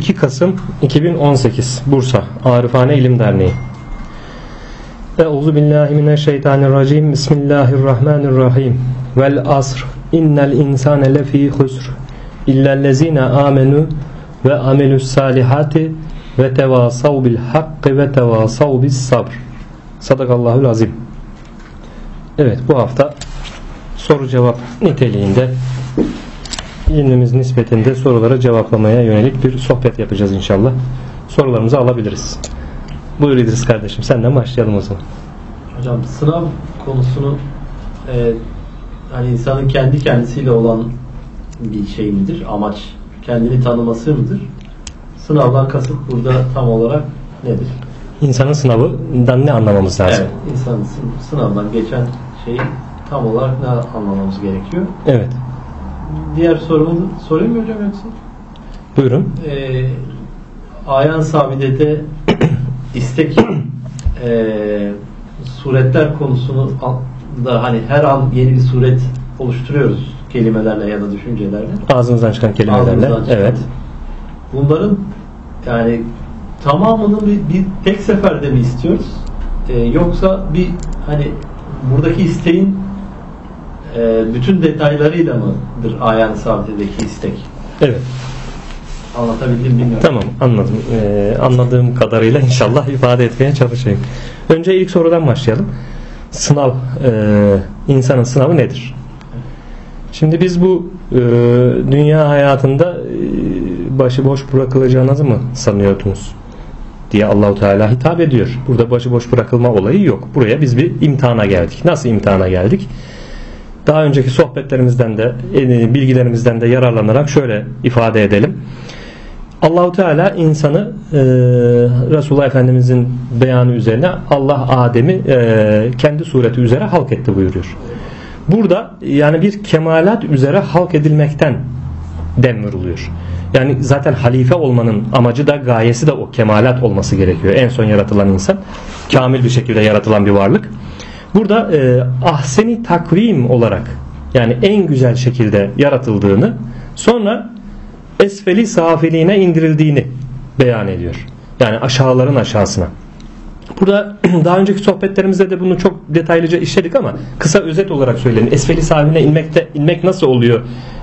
2 Kasım 2018 Bursa Arifane İlim Derneği. Euzu billahi mineşşeytanirracim. Bismillahirrahmanirrahim. Vel asr. İnnel insane lefî husr. İllellezine amenu ve amelus salihati ve tevasav bil hakkı ve tevasav bis sabr. Sadakallahul azim. Evet bu hafta soru cevap niteliğinde ilmimiz nispetinde sorulara cevaplamaya yönelik bir sohbet yapacağız inşallah. Sorularımızı alabiliriz. Buyur İdris kardeşim senden başlayalım o zaman. Hocam sınav konusunu e, hani insanın kendi kendisiyle olan bir şey midir? Amaç kendini tanıması mıdır? Sınavdan kasıt burada tam olarak nedir? İnsanın sınavından ne anlamamız lazım? Evet, insanın sı- sınavdan geçen şeyi tam olarak ne anlamamız gerekiyor? Evet. Diğer sorumu sorayım mı hocam yoksa? Buyurun. e, Ayan Sabide'de istek e, suretler konusunu da hani her an yeni bir suret oluşturuyoruz kelimelerle ya da düşüncelerle. Ağzımızdan çıkan kelimelerle. Ağzımızdan çıkan. Evet. Bunların yani tamamını bir, bir tek seferde mi istiyoruz? E, yoksa bir hani buradaki isteğin e, bütün detaylarıyla mıdır Ayan Sabide'deki istek? Evet. Anlatabildim bilmiyorum. Tamam anladım. Ee, anladığım kadarıyla inşallah ifade etmeye çalışayım. Önce ilk sorudan başlayalım. Sınav, e, insanın sınavı nedir? Şimdi biz bu e, dünya hayatında e, başıboş bırakılacağınızı mı sanıyordunuz? diye Allahu Teala hitap ediyor. Burada başıboş bırakılma olayı yok. Buraya biz bir imtihana geldik. Nasıl imtihana geldik? Daha önceki sohbetlerimizden de e, bilgilerimizden de yararlanarak şöyle ifade edelim. Allahu Teala insanı e, Resulullah Efendimizin beyanı üzerine Allah Adem'i e, kendi sureti üzere halk etti buyuruyor. Burada yani bir kemalat üzere halk edilmekten dem vuruluyor. Yani zaten halife olmanın amacı da gayesi de o kemalat olması gerekiyor. En son yaratılan insan kamil bir şekilde yaratılan bir varlık. Burada e, ahseni takvim olarak yani en güzel şekilde yaratıldığını sonra esfeli safiliğine indirildiğini beyan ediyor. Yani aşağıların aşağısına. Burada daha önceki sohbetlerimizde de bunu çok detaylıca işledik ama kısa özet olarak söyleyin. Esfeli safiline inmekte inmek nasıl oluyor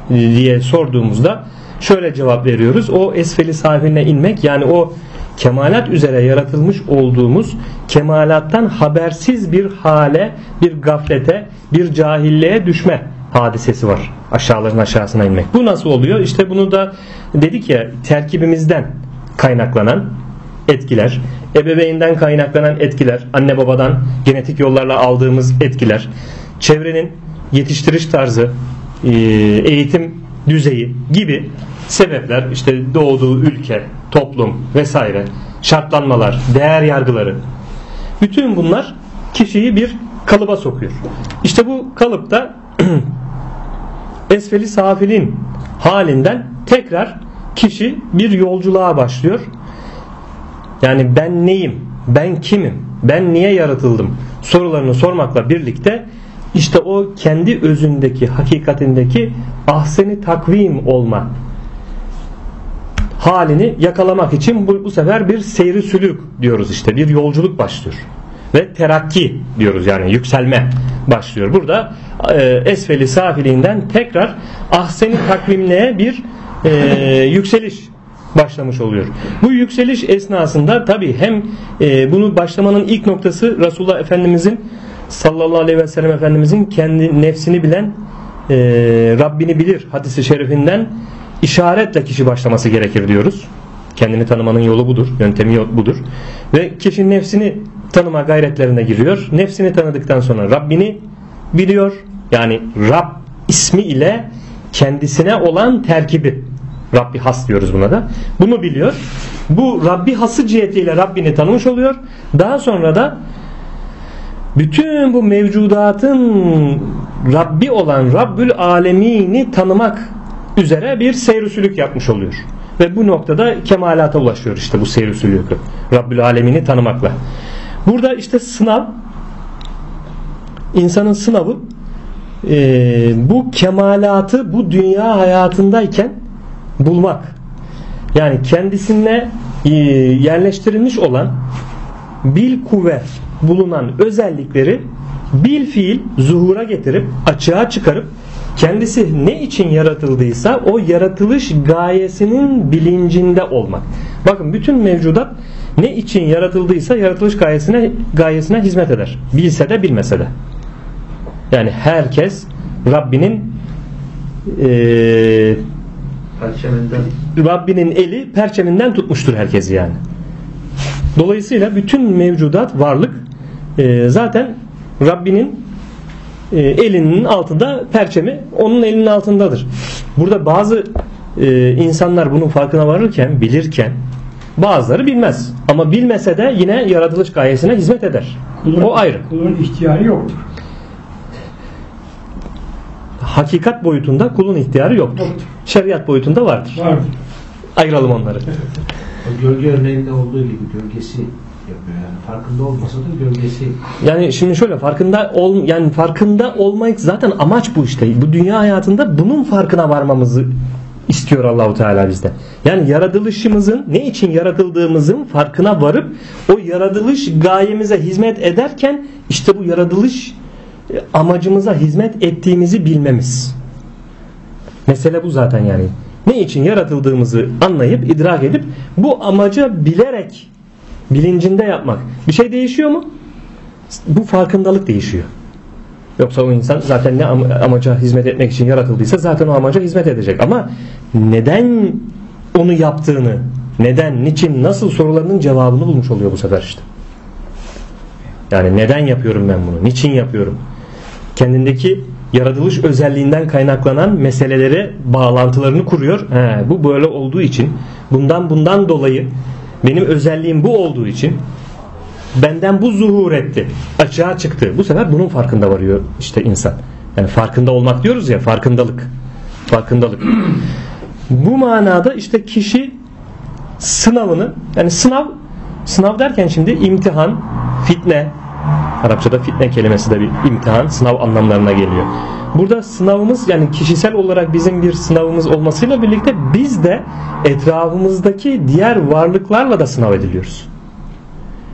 diye sorduğumuzda şöyle cevap veriyoruz. O esfeli safiline inmek yani o kemalat üzere yaratılmış olduğumuz kemalattan habersiz bir hale, bir gaflete, bir cahilliğe düşme hadisesi var. Aşağıların aşağısına inmek. Bu nasıl oluyor? İşte bunu da dedik ya terkibimizden kaynaklanan etkiler, ebeveynden kaynaklanan etkiler, anne babadan genetik yollarla aldığımız etkiler, çevrenin yetiştiriş tarzı, eğitim düzeyi gibi sebepler, işte doğduğu ülke, toplum vesaire, şartlanmalar, değer yargıları, bütün bunlar kişiyi bir kalıba sokuyor. İşte bu kalıpta esfeli safilin halinden tekrar kişi bir yolculuğa başlıyor. Yani ben neyim? Ben kimim? Ben niye yaratıldım? Sorularını sormakla birlikte işte o kendi özündeki, hakikatindeki ahseni takvim olma halini yakalamak için bu, bu sefer bir seyri sülük diyoruz işte. Bir yolculuk başlıyor. Ve terakki diyoruz yani yükselme başlıyor. Burada e, esfeli safiliğinden tekrar ahseni takvimliğe bir e, yükseliş başlamış oluyor. Bu yükseliş esnasında tabi hem e, bunu başlamanın ilk noktası Resulullah Efendimizin sallallahu aleyhi ve sellem Efendimizin kendi nefsini bilen e, Rabbini bilir hadisi şerifinden işaretle kişi başlaması gerekir diyoruz. Kendini tanımanın yolu budur, yöntemi budur. Ve kişi nefsini tanıma gayretlerine giriyor. Nefsini tanıdıktan sonra Rabbini biliyor. Yani Rab ismi ile kendisine olan terkibi Rabbi has diyoruz buna da. Bunu biliyor. Bu Rabbi hası cihetiyle Rabbini tanımış oluyor. Daha sonra da bütün bu mevcudatın Rabbi olan Rabbül Alemini tanımak üzere bir seyr yapmış oluyor. Ve bu noktada kemalata ulaşıyor işte bu seyr sülükü. Rabbül Alemini tanımakla. Burada işte sınav insanın sınavı e, bu kemalatı bu dünya hayatındayken bulmak. Yani kendisine e, yerleştirilmiş olan bil kuvve bulunan özellikleri bil fiil zuhura getirip açığa çıkarıp kendisi ne için yaratıldıysa o yaratılış gayesinin bilincinde olmak. Bakın bütün mevcudat ne için yaratıldıysa yaratılış gayesine gayesine hizmet eder. Bilse de bilmese de. Yani herkes Rabbinin Perçeminden Rabbinin eli perçeminden tutmuştur herkesi yani. Dolayısıyla bütün mevcudat varlık e, zaten Rabbinin e, elinin altında perçemi onun elinin altındadır. Burada bazı e, insanlar bunun farkına varırken bilirken bazıları bilmez. Ama bilmese de yine yaratılış gayesine hizmet eder. O ayrı. Kulun ihtiyarı yoktur. Hakikat boyutunda kulun ihtiyarı yoktur. Yoktur. Şeriat boyutunda vardır. Vardır. Ayıralım onları. O gölge örneğinde olduğu gibi gölgesi yapıyor yani. Farkında olmasa da gölgesi Yani şimdi şöyle farkında ol yani farkında olmak zaten amaç bu işte. Bu dünya hayatında bunun farkına varmamızı istiyor Allahu Teala bizden. Yani yaratılışımızın ne için yaratıldığımızın farkına varıp o yaratılış gayemize hizmet ederken işte bu yaratılış e, amacımıza hizmet ettiğimizi bilmemiz. Mesele bu zaten yani. Ne için yaratıldığımızı anlayıp idrak edip bu amaca bilerek bilincinde yapmak. Bir şey değişiyor mu? Bu farkındalık değişiyor. Yoksa o insan zaten ne am- amaca hizmet etmek için yaratıldıysa zaten o amaca hizmet edecek. Ama neden onu yaptığını, neden, niçin, nasıl sorularının cevabını bulmuş oluyor bu sefer işte. Yani neden yapıyorum ben bunu? Niçin yapıyorum? Kendindeki yaratılış özelliğinden kaynaklanan meselelere bağlantılarını kuruyor. He, bu böyle olduğu için, bundan bundan dolayı benim özelliğim bu olduğu için benden bu zuhur etti. Açığa çıktı. Bu sefer bunun farkında varıyor işte insan. Yani farkında olmak diyoruz ya farkındalık. Farkındalık. bu manada işte kişi sınavını yani sınav sınav derken şimdi imtihan, fitne Arapçada fitne kelimesi de bir imtihan, sınav anlamlarına geliyor. Burada sınavımız yani kişisel olarak bizim bir sınavımız olmasıyla birlikte biz de etrafımızdaki diğer varlıklarla da sınav ediliyoruz.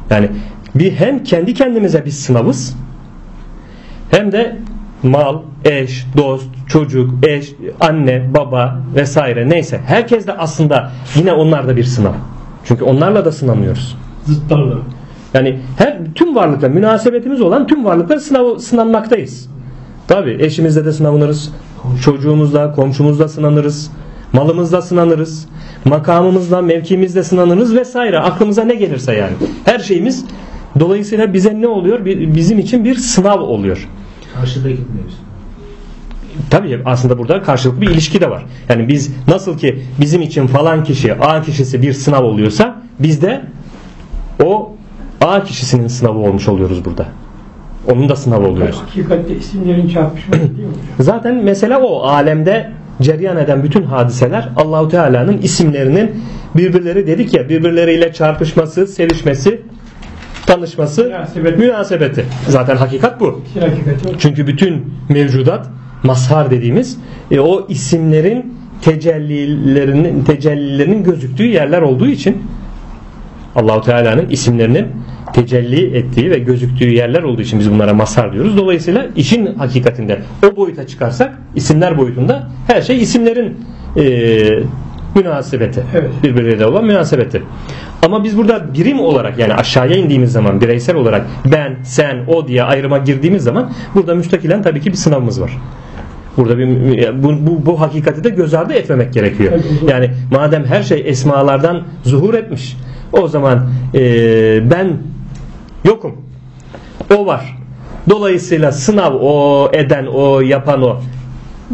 Yani bir hem kendi kendimize bir sınavız hem de mal, eş, dost, çocuk, eş, anne, baba vesaire neyse herkes de aslında yine onlar da bir sınav. Çünkü onlarla da sınanıyoruz. Zıtlarla. Yani her tüm varlıkla münasebetimiz olan tüm varlıklar sınav, sınanmaktayız. Tabi eşimizle de sınanırız. Çocuğumuzla, komşumuzla sınanırız. Malımızla sınanırız. Makamımızla, mevkimizle sınanırız vesaire. Aklımıza ne gelirse yani. Her şeyimiz dolayısıyla bize ne oluyor? Bizim için bir sınav oluyor. karşıdaki mevsim. Tabii aslında burada karşılıklı bir ilişki de var. Yani biz nasıl ki bizim için falan kişi A kişisi bir sınav oluyorsa biz de o A kişisinin sınavı olmuş oluyoruz burada. Onun da sınavı oluyoruz. Hakikatte isimlerin çarpışması değil mi? Zaten mesele o alemde cereyan eden bütün hadiseler Allahu Teala'nın isimlerinin birbirleri dedik ya birbirleriyle çarpışması, sevişmesi, tanışması, Münasebet. münasebeti. Zaten hakikat bu. Hakikati. Çünkü bütün mevcudat mazhar dediğimiz e, o isimlerin tecellilerinin tecellilerinin gözüktüğü yerler olduğu için Allahu Teala'nın isimlerinin tecelli ettiği ve gözüktüğü yerler olduğu için biz bunlara mazhar diyoruz. Dolayısıyla işin hakikatinde o boyuta çıkarsak isimler boyutunda her şey isimlerin e, münasebeti. Evet. Birbirleriyle olan münasebeti. Ama biz burada birim olarak yani aşağıya indiğimiz zaman bireysel olarak ben, sen, o diye ayrıma girdiğimiz zaman burada müstakilen tabii ki bir sınavımız var. Burada bir bu, bu, bu hakikati de göz ardı etmemek gerekiyor. Yani madem her şey esmalardan zuhur etmiş o zaman e, ben yokum. O var. Dolayısıyla sınav o eden o yapan o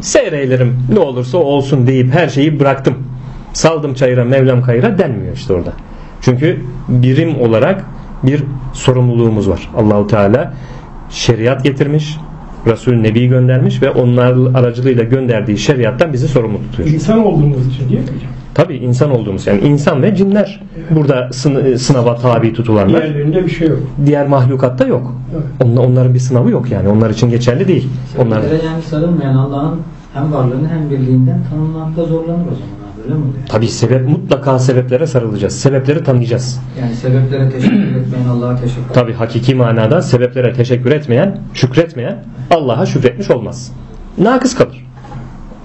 seyreylerim ne olursa olsun deyip her şeyi bıraktım. Saldım çayıra Mevlam kayıra denmiyor işte orada. Çünkü birim olarak bir sorumluluğumuz var. Allahu Teala şeriat getirmiş, Resul Nebi göndermiş ve onlar aracılığıyla gönderdiği şeriattan bizi sorumlu tutuyor. İnsan olduğumuz için değil mi? Tabi insan olduğumuz yani insan ve cinler burada sın- sınava tabi tutulanlar. Diğerlerinde bir şey yok. Diğer mahlukatta yok. Evet. Onla- Onların bir sınavı yok yani. Onlar için geçerli değil. Onlar Onlar... yani sarılmayan Allah'ın hem varlığını hem birliğinden tanımlamakta zorlanır o zaman abi. Öyle mi oluyor? Tabii sebep mutlaka sebeplere sarılacağız. Sebepleri tanıyacağız. Yani sebeplere teşekkür etmeyen Allah'a teşekkür Tabii hakiki manada sebeplere teşekkür etmeyen, şükretmeyen Allah'a şükretmiş olmaz. Nakıs kalır.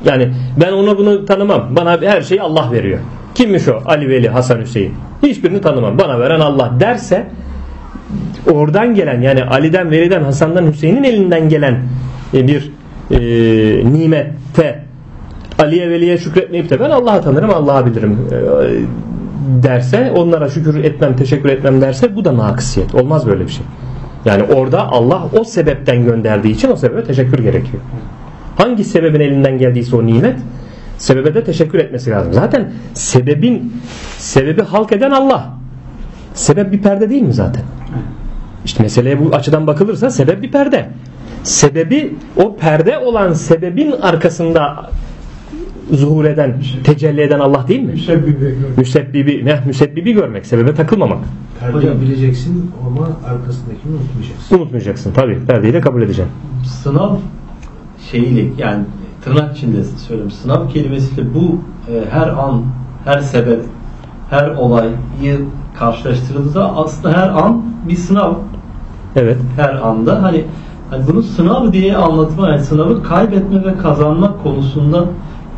Yani ben onu bunu tanımam. Bana her şeyi Allah veriyor. Kimmiş o? Ali Veli, Hasan Hüseyin. Hiçbirini tanımam. Bana veren Allah derse oradan gelen yani Ali'den, Veli'den, Hasan'dan, Hüseyin'in elinden gelen e, bir e, nimette Ali'ye Veli'ye şükretmeyip de ben Allah'ı tanırım, Allah'ı bilirim e, derse onlara şükür etmem, teşekkür etmem derse bu da nakısiyet. Olmaz böyle bir şey. Yani orada Allah o sebepten gönderdiği için o sebebe teşekkür gerekiyor. Hangi sebebin elinden geldiyse o nimet sebebe de teşekkür etmesi lazım. Zaten sebebin sebebi halk eden Allah. Sebep bir perde değil mi zaten? İşte meseleye bu açıdan bakılırsa sebep bir perde. Sebebi o perde olan sebebin arkasında zuhur eden, tecelli eden Allah değil mi? Müsebbibi gör. Müsebbibi, ne? Müsebbibi görmek, sebebe takılmamak. Perdeyi Hocam. bileceksin ama arkasındakini unutmayacaksın. Unutmayacaksın tabii. Perdeyi de kabul edeceksin. sınav şeyiyle yani tırnak içinde söylüyorum sınav kelimesiyle bu e, her an her sebep her olayı karşılaştırıldığında aslında her an bir sınav Evet. her anda hani, hani bunu sınav diye anlatma yani sınavı kaybetme ve kazanma konusunda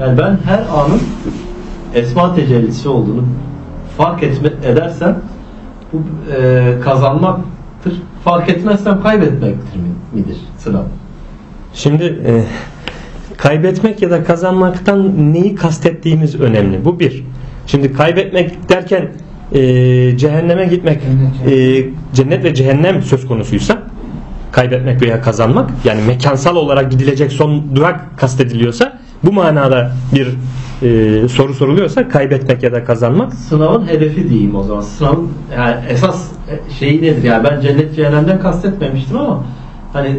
yani ben her anın esma tecellisi olduğunu fark etme, edersem bu e, kazanmaktır. Fark etmezsem kaybetmektir mi, midir sınav? Şimdi e, kaybetmek ya da kazanmaktan neyi kastettiğimiz önemli. Bu bir. Şimdi kaybetmek derken e, cehenneme gitmek, e, cennet ve cehennem söz konusuysa kaybetmek veya kazanmak yani mekansal olarak gidilecek son durak kastediliyorsa bu manada bir e, soru soruluyorsa kaybetmek ya da kazanmak Sınavın hedefi diyeyim o zaman. Sınavın yani esas şeyi nedir? Yani ben cennet cehennemden kastetmemiştim ama hani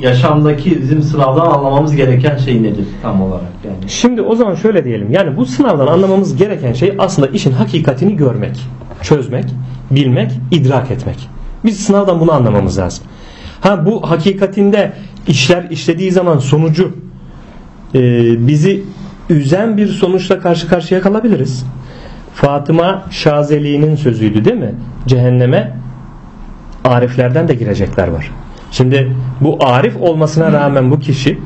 yaşamdaki bizim sınavdan anlamamız gereken şey nedir tam olarak yani? Şimdi o zaman şöyle diyelim. Yani bu sınavdan anlamamız gereken şey aslında işin hakikatini görmek, çözmek, bilmek, idrak etmek. Biz sınavdan bunu anlamamız lazım. Ha bu hakikatinde işler işlediği zaman sonucu e, bizi üzen bir sonuçla karşı karşıya kalabiliriz. Fatıma Şazeli'nin sözüydü değil mi? Cehenneme ariflerden de girecekler var. Şimdi bu arif olmasına rağmen bu kişi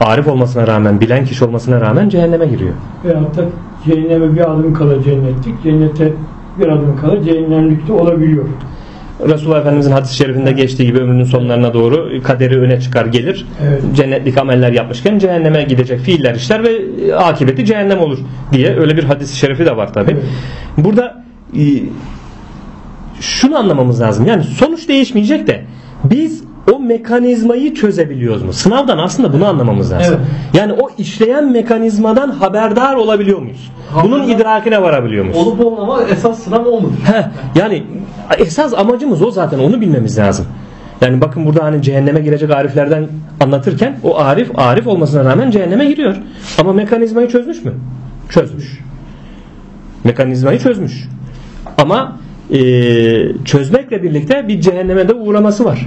arif olmasına rağmen bilen kişi olmasına rağmen cehenneme giriyor. Veyahut da cehenneme bir adım kala cennetlik, cennete bir adım kala cehennemlikte olabiliyor. Resulullah Efendimizin hadis-i şerifinde geçtiği gibi ömrünün sonlarına doğru kaderi öne çıkar gelir. Evet. Cennetlik ameller yapmışken cehenneme gidecek fiiller işler ve akıbeti cehennem olur diye öyle bir hadis-i şerifi de var tabi. Evet. Burada e, şunu anlamamız lazım. Yani sonuç değişmeyecek de biz o mekanizmayı çözebiliyoruz mu? Sınavdan aslında bunu anlamamız lazım. Evet. Yani o işleyen mekanizmadan haberdar olabiliyor muyuz? Bunun Haberdar- idrakine varabiliyor muyuz? Olup olmama esas sınav o mudur? Heh, yani esas amacımız o zaten onu bilmemiz lazım. Yani bakın burada hani cehenneme girecek ariflerden anlatırken o arif arif olmasına rağmen cehenneme giriyor. Ama mekanizmayı çözmüş mü? Çözmüş. Mekanizmayı çözmüş. Ama e, çözmekle birlikte bir cehenneme de uğraması var.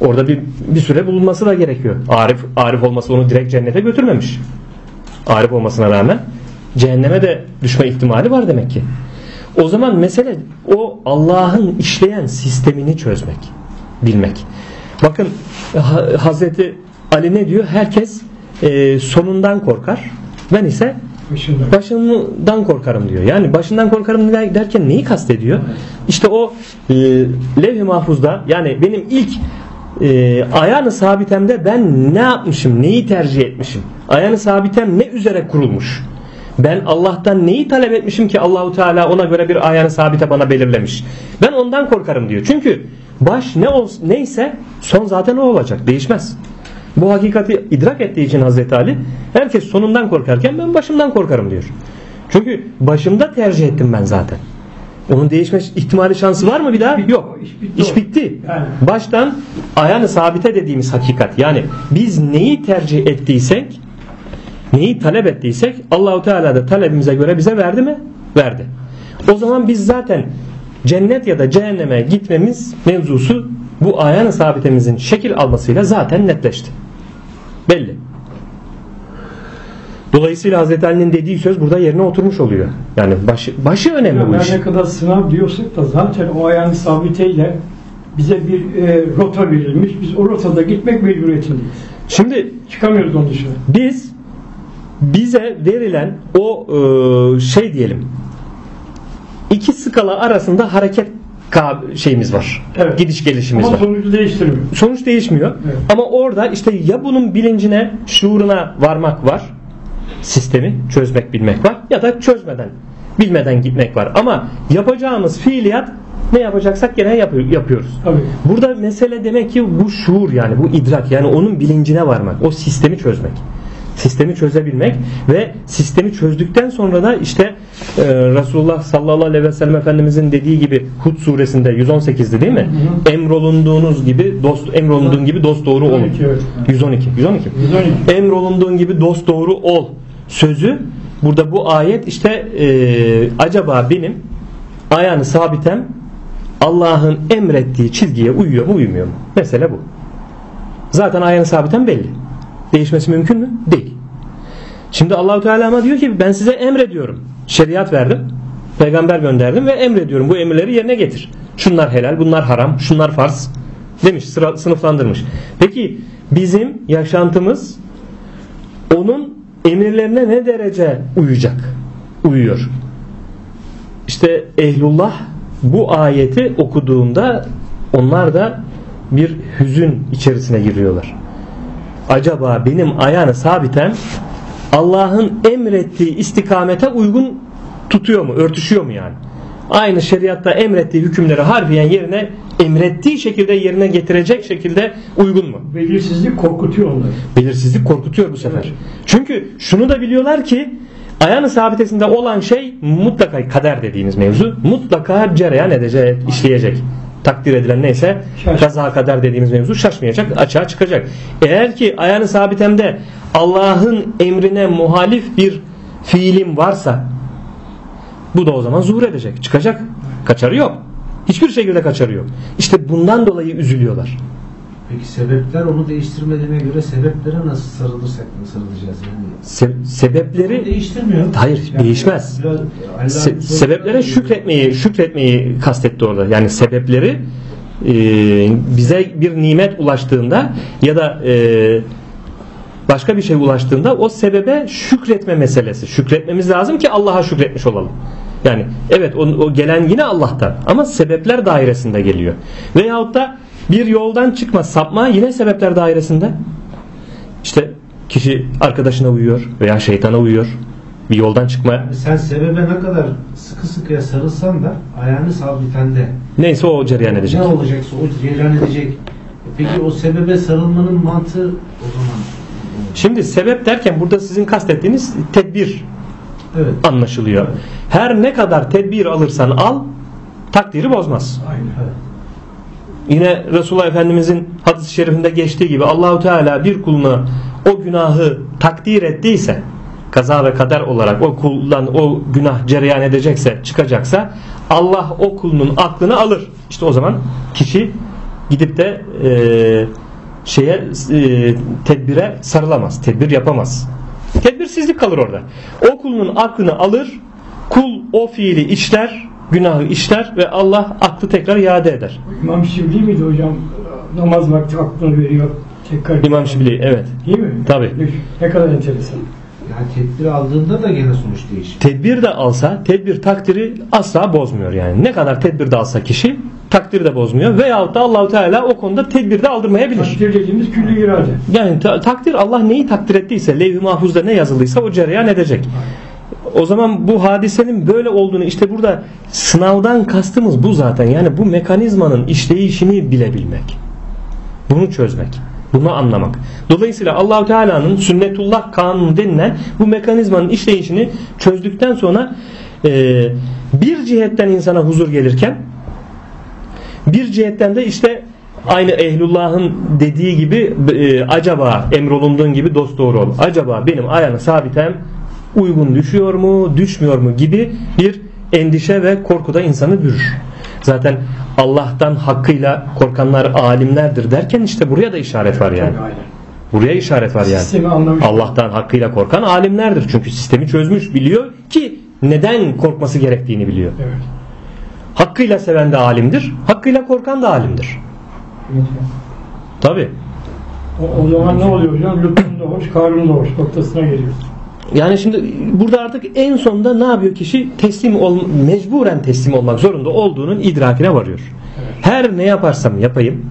Orada bir, bir süre bulunması da gerekiyor. Arif arif olması onu direkt cennete götürmemiş. Arif olmasına rağmen cehenneme de düşme ihtimali var demek ki. O zaman mesele o Allah'ın işleyen sistemini çözmek, bilmek. Bakın Ha- Hazreti Ali ne diyor? Herkes e, sonundan korkar. Ben ise Başında. başından korkarım diyor. Yani başından korkarım der- derken neyi kastediyor? İşte o e, levh-i mahfuzda yani benim ilk e, ayağını sabitemde ben ne yapmışım, neyi tercih etmişim? Ayağını sabitem ne üzere kurulmuş? Ben Allah'tan neyi talep etmişim ki Allahu Teala ona göre bir ayağını sabite bana belirlemiş. Ben ondan korkarım diyor. Çünkü baş ne ol, neyse son zaten o olacak. Değişmez. Bu hakikati idrak ettiği için Hazreti Ali herkes sonundan korkarken ben başımdan korkarım diyor. Çünkü başımda tercih ettim ben zaten. Onun değişme ihtimali şansı var mı bir daha? Yok. iş bitti İş o. bitti. Yani. Baştan ayağını sabite dediğimiz hakikat. Yani biz neyi tercih ettiysek, neyi talep ettiysek Allahu Teala da talebimize göre bize verdi mi? Verdi. O zaman biz zaten cennet ya da cehenneme gitmemiz mevzusu bu ayağını sabitemizin şekil almasıyla zaten netleşti. Belli. Dolayısıyla Hazreti Ali'nin dediği söz burada yerine oturmuş oluyor. Yani başı, başı önemli bu iş. ne kadar sınav diyorsak da zaten o ayağın sabiteyle bize bir e, rota verilmiş. Biz o rotada gitmek mecburiyetindeyiz. Şimdi Çıkamıyoruz onun dışına. biz bize verilen o e, şey diyelim iki skala arasında hareket şeyimiz var. Evet. Gidiş gelişimiz Ama var. sonucu değiştirmiyor. Sonuç değişmiyor. Evet. Ama orada işte ya bunun bilincine, şuuruna varmak var. Sistemi çözmek, bilmek var. Ya da çözmeden, bilmeden gitmek var. Ama yapacağımız fiiliyat ne yapacaksak gene yapıyor- yapıyoruz. Tabii. Burada mesele demek ki bu şuur yani bu idrak yani onun bilincine varmak, o sistemi çözmek. Sistemi çözebilmek ve sistemi çözdükten sonra da işte e, Resulullah sallallahu aleyhi ve sellem Efendimizin dediği gibi Hud suresinde 118'di değil mi? Emrolunduğunuz gibi dost emrolunduğun gibi dost doğru olun. 112, evet. 112. 112. 112. Emrolunduğun gibi dost doğru ol sözü burada bu ayet işte e, acaba benim ayağını sabitem Allah'ın emrettiği çizgiye uyuyor mu uymuyor mu? Mesele bu. Zaten ayağını sabitem belli. Değişmesi mümkün mü? Değil. Şimdi Allahu Teala ama diyor ki ben size emrediyorum. Şeriat verdim. Peygamber gönderdim ve emrediyorum. Bu emirleri yerine getir. Şunlar helal, bunlar haram, şunlar farz demiş, sıra, sınıflandırmış. Peki bizim yaşantımız onun emirlerine ne derece uyacak? Uyuyor. İşte ehlullah bu ayeti okuduğunda onlar da bir hüzün içerisine giriyorlar. Acaba benim ayağını sabiten Allah'ın emrettiği istikamete uygun tutuyor mu, örtüşüyor mu yani? Aynı şeriatta emrettiği hükümleri harfiyen yerine emrettiği şekilde yerine getirecek şekilde uygun mu? Belirsizlik korkutuyor onları. Belirsizlik korkutuyor bu sefer. Çünkü şunu da biliyorlar ki ayağını sabitesinde olan şey mutlaka kader dediğimiz mevzu mutlaka cereyan edecek, işleyecek. Takdir edilen neyse Şaş- kaza kader dediğimiz mevzu şaşmayacak, açığa çıkacak. Eğer ki ayağını sabitemde Allah'ın emrine muhalif bir fiilim varsa bu da o zaman zuhur edecek, çıkacak. Kaçarı yok. Hiçbir şekilde kaçarı yok. İşte bundan dolayı üzülüyorlar. Peki sebepler onu değiştirmediğine göre sebeplere nasıl sarılırsak mı sarılacağız yani? Se- sebepleri değiştirmiyor. Hayır, değişmez. biraz Allah'ın Se- sebeplere şükretmeyi şükretmeyi kastetti orada. Yani sebepleri e, bize bir nimet ulaştığında ya da e, başka bir şey ulaştığında o sebebe şükretme meselesi. Şükretmemiz lazım ki Allah'a şükretmiş olalım. Yani evet o, o gelen yine Allah'tan ama sebepler dairesinde geliyor. Veyahut da bir yoldan çıkma, sapma yine sebepler dairesinde. İşte kişi arkadaşına uyuyor veya şeytana uyuyor. Bir yoldan çıkma Yani sen sebebe ne kadar sıkı sıkıya sarılsan da ayağını sabitende neyse o cereyan edecek. ne olacaksa o cereyan edecek. E Peki o sebebe sarılmanın mantığı o zaman Şimdi sebep derken burada sizin kastettiğiniz tedbir evet. anlaşılıyor. Her ne kadar tedbir alırsan al takdiri bozmaz. Aynen. evet. Yine Resulullah Efendimizin hadis-i şerifinde geçtiği gibi Allahu Teala bir kuluna o günahı takdir ettiyse kaza ve kader olarak o kuldan o günah cereyan edecekse çıkacaksa Allah o kulunun aklını alır. İşte o zaman kişi gidip de e, şeye e, tedbire sarılamaz. Tedbir yapamaz. Tedbirsizlik kalır orada. O kulunun aklını alır. Kul o fiili işler, günahı işler ve Allah aklı tekrar iade eder. İmam Şibli miydi hocam? Namaz vakti aklını veriyor. Tekrar İmam Şibli evet. Değil mi? Tabii. Ne, kadar enteresan. Yani tedbir aldığında da gene sonuç değişiyor. Tedbir de alsa tedbir takdiri asla bozmuyor yani. Ne kadar tedbir de alsa kişi takdiri de bozmuyor. Veyahut da Allahu Teala o konuda tedbir de aldırmayabilir. Takdir dediğimiz külli irade. Yani ta- takdir Allah neyi takdir ettiyse levh-i mahfuzda ne yazılıysa o cereyan edecek. O zaman bu hadisenin böyle olduğunu işte burada sınavdan kastımız bu zaten. Yani bu mekanizmanın işleyişini bilebilmek. Bunu çözmek. Bunu anlamak. Dolayısıyla Allahu Teala'nın sünnetullah kanunu denilen bu mekanizmanın işleyişini çözdükten sonra e, bir cihetten insana huzur gelirken bir cihetten de işte aynı ehlullahın dediği gibi e, acaba emrolunduğun gibi dost doğru ol. Acaba benim ayağına sabitem uygun düşüyor mu, düşmüyor mu gibi bir endişe ve korku da insanı bürür. Zaten Allah'tan hakkıyla korkanlar alimlerdir derken işte buraya da işaret var yani. Buraya işaret var yani. Allah'tan hakkıyla korkan alimlerdir. Çünkü sistemi çözmüş biliyor ki neden korkması gerektiğini biliyor. Evet. Hakkıyla seven de alimdir. Hakkıyla korkan da alimdir. Tabi. O, o zaman ne oluyor hocam? Lütfun da hoş, Karun da hoş noktasına geliyor. Yani şimdi burada artık en sonunda ne yapıyor kişi? Teslim ol, mecburen teslim olmak zorunda olduğunun idrakine varıyor. Her ne yaparsam yapayım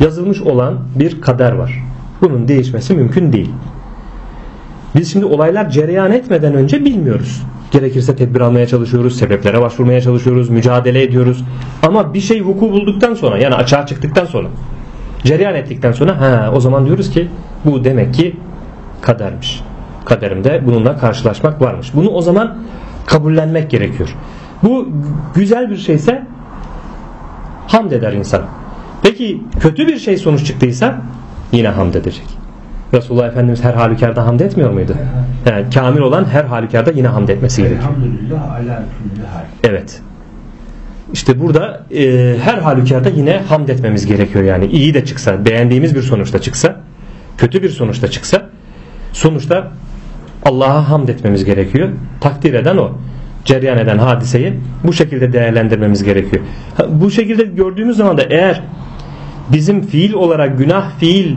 yazılmış olan bir kader var. Bunun değişmesi mümkün değil. Biz şimdi olaylar cereyan etmeden önce bilmiyoruz. Gerekirse tedbir almaya çalışıyoruz, sebeplere başvurmaya çalışıyoruz, mücadele ediyoruz. Ama bir şey vuku bulduktan sonra yani açığa çıktıktan sonra cereyan ettikten sonra ha o zaman diyoruz ki bu demek ki kadermiş. Kaderimde bununla karşılaşmak varmış. Bunu o zaman kabullenmek gerekiyor. Bu güzel bir şeyse hamd eder insan. Peki kötü bir şey sonuç çıktıysa yine hamd edecek. Resulullah Efendimiz her halükarda hamd etmiyor muydu? Yani kamil olan her halükarda yine hamd etmesi gerekiyor. Evet. İşte burada e, her halükarda yine hamd etmemiz gerekiyor yani. iyi de çıksa, beğendiğimiz bir sonuçta çıksa, kötü bir sonuçta çıksa, sonuçta Allah'a hamd etmemiz gerekiyor. Takdir eden o. Cereyan eden hadiseyi bu şekilde değerlendirmemiz gerekiyor. Bu şekilde gördüğümüz zaman da eğer bizim fiil olarak günah fiil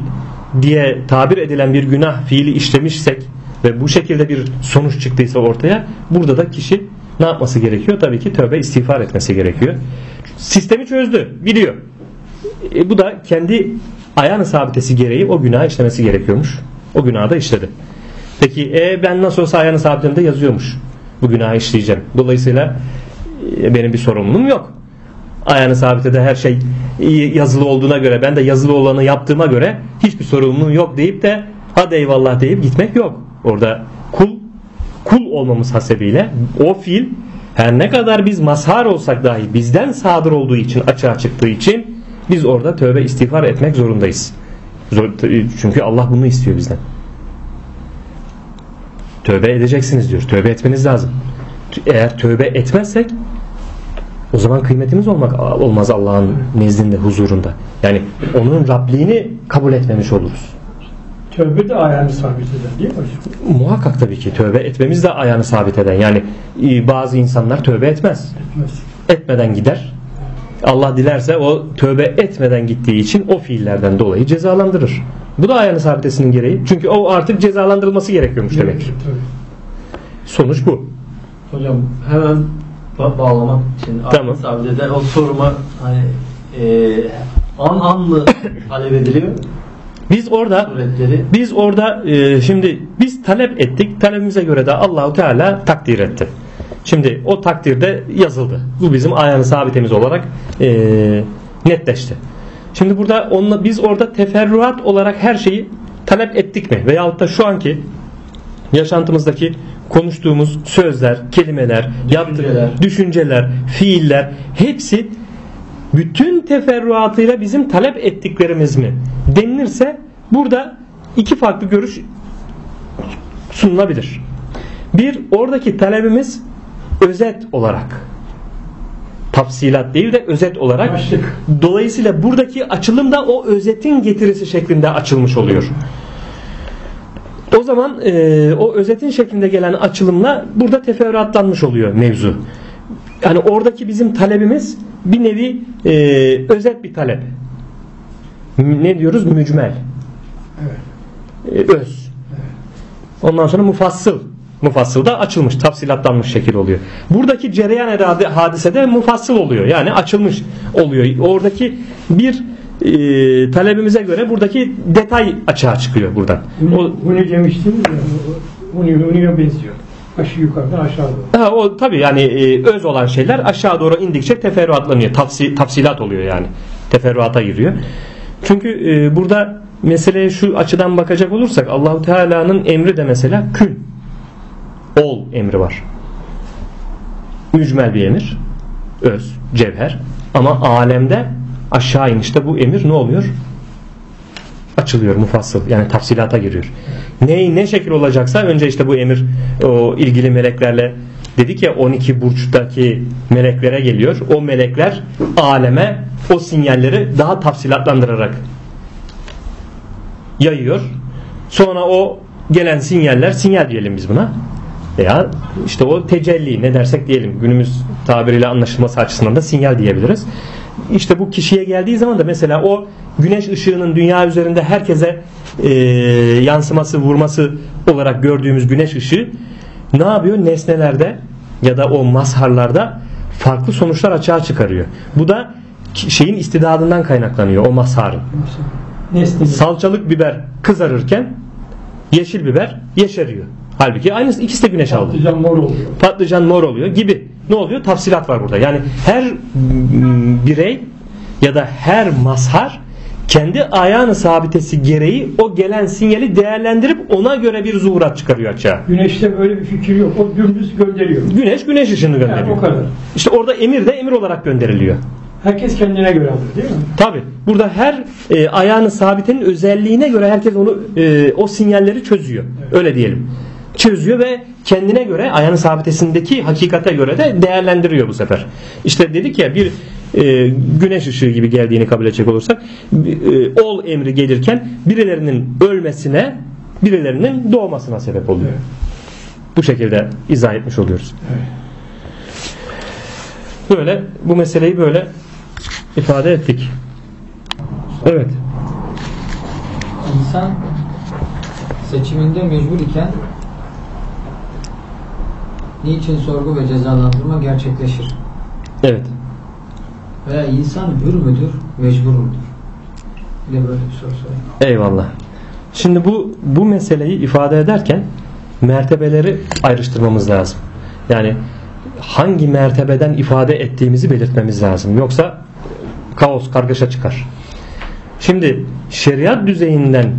diye tabir edilen bir günah fiili işlemişsek ve bu şekilde bir sonuç çıktıysa ortaya burada da kişi ne yapması gerekiyor? Tabii ki tövbe istiğfar etmesi gerekiyor. Sistemi çözdü, biliyor. E, bu da kendi ayağını sabitesi gereği o günah işlemesi gerekiyormuş. O günahı da işledi. Peki e, ben nasıl olsa ayağını sabitlemde yazıyormuş. Bu günahı işleyeceğim. Dolayısıyla e, benim bir sorumluluğum yok. Ayağını sabitede her şey yazılı olduğuna göre ben de yazılı olanı yaptığıma göre hiçbir sorumluluğum yok deyip de hadi eyvallah deyip gitmek yok. Orada kul kul olmamız hasebiyle o fiil her ne kadar biz mazhar olsak dahi bizden sadır olduğu için açığa çıktığı için biz orada tövbe istiğfar etmek zorundayız. Zor- Çünkü Allah bunu istiyor bizden. Tövbe edeceksiniz diyor. Tövbe etmeniz lazım. Eğer tövbe etmezsek o zaman kıymetimiz olmak olmaz Allah'ın nezdinde, huzurunda. Yani onun Rabliğini kabul etmemiş oluruz. Tövbe de ayağını sabit eder değil mi hocam? Muhakkak tabii ki tövbe etmemiz de ayağını sabit eden. Yani e, bazı insanlar tövbe etmez. Etmez. Etmeden gider. Allah dilerse o tövbe etmeden gittiği için o fiillerden dolayı cezalandırır. Bu da ayağını sabitesinin gereği. Çünkü o artık cezalandırılması gerekiyormuş demek. Tabii. Sonuç bu. Hocam hemen ba- bağlamak için Tamam. Sabze'den o soruma hani e, an anlı talep ediliyor Biz orada suretleri. Biz orada e, şimdi biz talep ettik. Talebimize göre de Allahu Teala takdir etti. Şimdi o takdirde yazıldı. Bu bizim ayağını sabitemiz olarak e, netleşti. Şimdi burada onunla biz orada teferruat olarak her şeyi talep ettik mi? Veyahut da şu anki yaşantımızdaki konuştuğumuz sözler, kelimeler, yaptığımız düşünceler, fiiller hepsi bütün teferruatıyla bizim talep ettiklerimiz mi denilirse burada iki farklı görüş sunulabilir. Bir oradaki talebimiz özet olarak tafsilat değil de özet olarak Başlık. dolayısıyla buradaki açılım da o özetin getirisi şeklinde açılmış oluyor. O zaman e, o özetin şeklinde gelen açılımla burada teferruatlanmış oluyor mevzu. Yani oradaki bizim talebimiz bir nevi e, özet bir talep. Ne diyoruz? Mücmel. Evet. E, öz. Ondan sonra mufassıl. Mufassıl da açılmış, tafsilatlanmış şekil oluyor. Buradaki cereyan hadisede mufassıl oluyor. Yani açılmış oluyor. Oradaki bir e, talebimize göre buradaki detay açığa çıkıyor buradan. O, Huni, demiştiniz ya. Huni, huniye benziyor. Başı yukarıdan aşağı doğru. Ha, o tabii yani e, öz olan şeyler aşağı doğru indikçe teferruatlanıyor. Tafsi, tafsilat oluyor yani. Teferruata giriyor. Çünkü e, burada meseleye şu açıdan bakacak olursak Allahu Teala'nın emri de mesela kün ol emri var. Mücmel bir emir. Öz, cevher. Ama alemde aşağı inişte bu emir ne oluyor? açılıyor mufassıl yani tafsilata giriyor. Ne ne şekil olacaksa önce işte bu emir o ilgili meleklerle dedik ya 12 burçtaki meleklere geliyor. O melekler aleme o sinyalleri daha tafsilatlandırarak yayıyor. Sonra o gelen sinyaller sinyal diyelim biz buna. Veya işte o tecelli ne dersek diyelim günümüz tabiriyle anlaşılması açısından da sinyal diyebiliriz. İşte bu kişiye geldiği zaman da mesela o güneş ışığının dünya üzerinde herkese e, yansıması vurması olarak gördüğümüz güneş ışığı ne yapıyor? Nesnelerde ya da o mazharlarda farklı sonuçlar açığa çıkarıyor. Bu da şeyin istidadından kaynaklanıyor o mazharın. Nesne. Salçalık biber kızarırken yeşil biber yeşeriyor. Halbuki aynısı ikisi de güneş aldı. Patlıcan mor oluyor. Patlıcan mor oluyor gibi. Ne oluyor? Tafsilat var burada. Yani her mm, birey ya da her mazhar kendi ayağını sabitesi gereği o gelen sinyali değerlendirip ona göre bir zuhurat çıkarıyor açığa. Güneşte böyle bir fikir yok. O dümdüz gönderiyor. Güneş güneş ışını Yani gönderiyor. o kadar. İşte orada emir de emir olarak gönderiliyor. Herkes kendine göre alır değil mi? Tabi burada her e, ayağını sabitenin özelliğine göre herkes onu e, o sinyalleri çözüyor. Öyle diyelim. Çözüyor ve kendine göre ayağını sabitesindeki hakikate göre de değerlendiriyor bu sefer. İşte dedik ya bir e, güneş ışığı gibi geldiğini kabul edecek olursak e, ol emri gelirken birilerinin ölmesine birilerinin doğmasına sebep oluyor. Bu şekilde izah etmiş oluyoruz. Böyle bu meseleyi böyle ifade ettik. Evet. İnsan seçiminde mecbur iken niçin sorgu ve cezalandırma gerçekleşir? Evet. Veya insan hür müdür, mecbur mudur? Bir de böyle bir soru sorayım. Eyvallah. Şimdi bu bu meseleyi ifade ederken mertebeleri ayrıştırmamız lazım. Yani hangi mertebeden ifade ettiğimizi belirtmemiz lazım. Yoksa kaos, kargaşa çıkar. Şimdi şeriat düzeyinden,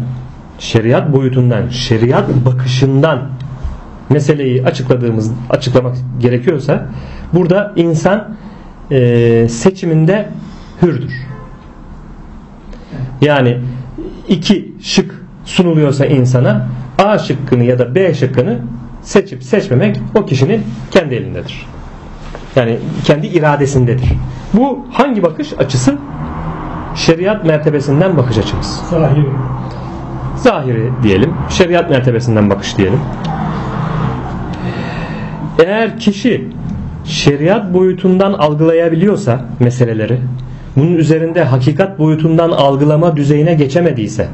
şeriat boyutundan, şeriat bakışından meseleyi açıkladığımız açıklamak gerekiyorsa burada insan eee, seçiminde hürdür. Yani iki şık sunuluyorsa insana A şıkkını ya da B şıkkını seçip seçmemek o kişinin kendi elindedir. Yani kendi iradesindedir. Bu hangi bakış açısı? Şeriat mertebesinden bakış açımız. Zahiri. Zahiri diyelim, şeriat mertebesinden bakış diyelim. Eğer kişi şeriat boyutundan algılayabiliyorsa meseleleri, bunun üzerinde hakikat boyutundan algılama düzeyine geçemediyse,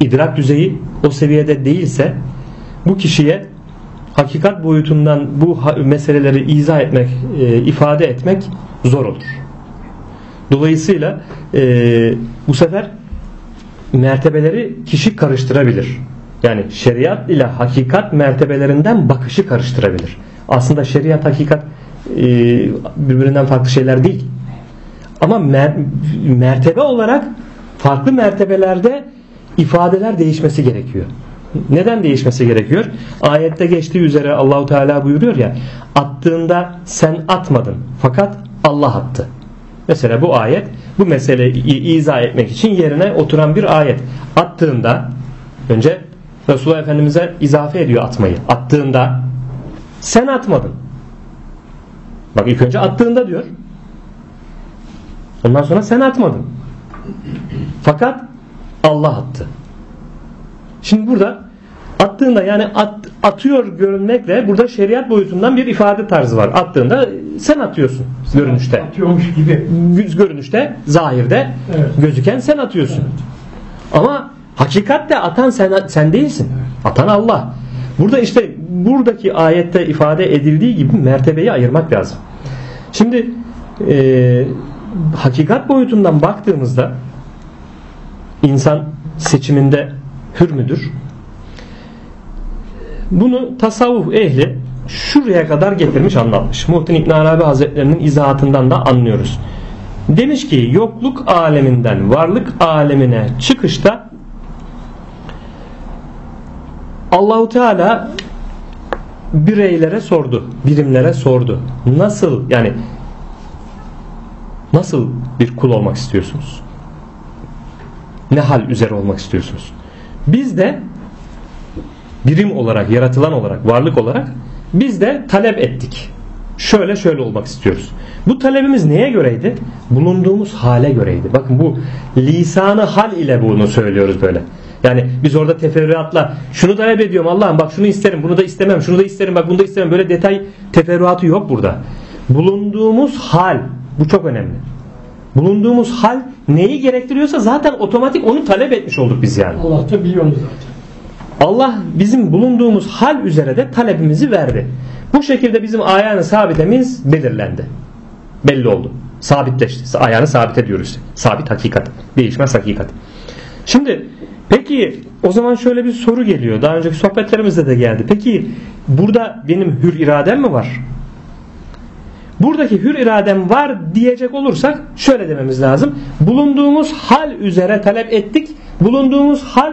idrak düzeyi o seviyede değilse, bu kişiye hakikat boyutundan bu meseleleri izah etmek, e, ifade etmek zor olur. Dolayısıyla e, bu sefer mertebeleri kişi karıştırabilir. Yani şeriat ile hakikat mertebelerinden bakışı karıştırabilir. Aslında şeriat hakikat e, birbirinden farklı şeyler değil. Ama mer- mertebe olarak farklı mertebelerde ifadeler değişmesi gerekiyor. Neden değişmesi gerekiyor? Ayette geçtiği üzere Allahu Teala buyuruyor ya attığında sen atmadın fakat Allah attı. Mesela bu ayet bu meseleyi izah etmek için yerine oturan bir ayet. Attığında önce Resulullah Efendimiz'e izafe ediyor atmayı. Attığında sen atmadın. Bak ilk önce attığında diyor. Ondan sonra sen atmadın. Fakat Allah attı. Şimdi burada attığında yani at, atıyor görünmekle burada şeriat boyutundan bir ifade tarzı var. Attığında sen atıyorsun görünüşte. Atıyormuş gibi. Görünüşte, zahirde Evet. gözüken sen atıyorsun. Ama hakikatte atan sen, sen değilsin. Atan Allah. Burada işte buradaki ayette ifade edildiği gibi mertebeyi ayırmak lazım. Şimdi e, hakikat boyutundan baktığımızda insan seçiminde hür müdür? Bunu tasavvuf ehli şuraya kadar getirmiş anlatmış. Muhittin İbn Arabi Hazretlerinin izahatından da anlıyoruz. Demiş ki yokluk aleminden varlık alemine çıkışta Allahu Teala bireylere sordu, birimlere sordu. Nasıl yani nasıl bir kul olmak istiyorsunuz? Ne hal üzere olmak istiyorsunuz? Biz de birim olarak, yaratılan olarak, varlık olarak biz de talep ettik. Şöyle şöyle olmak istiyoruz. Bu talebimiz neye göreydi? Bulunduğumuz hale göreydi. Bakın bu lisanı hal ile bunu söylüyoruz böyle. Yani biz orada teferruatla şunu talep ediyorum Allah'ım bak şunu isterim bunu da istemem şunu da isterim bak bunu da istemem böyle detay teferruatı yok burada. Bulunduğumuz hal bu çok önemli. Bulunduğumuz hal neyi gerektiriyorsa zaten otomatik onu talep etmiş olduk biz yani. Allah da biliyor onu zaten. Allah bizim bulunduğumuz hal üzere de talebimizi verdi. Bu şekilde bizim ayağını sabitemiz belirlendi. Belli oldu. Sabitleşti. Ayağını sabit ediyoruz. Sabit hakikat. Değişmez hakikat. Şimdi peki o zaman şöyle bir soru geliyor. Daha önceki sohbetlerimizde de geldi. Peki burada benim hür iradem mi var? Buradaki hür iradem var diyecek olursak şöyle dememiz lazım. Bulunduğumuz hal üzere talep ettik. Bulunduğumuz hal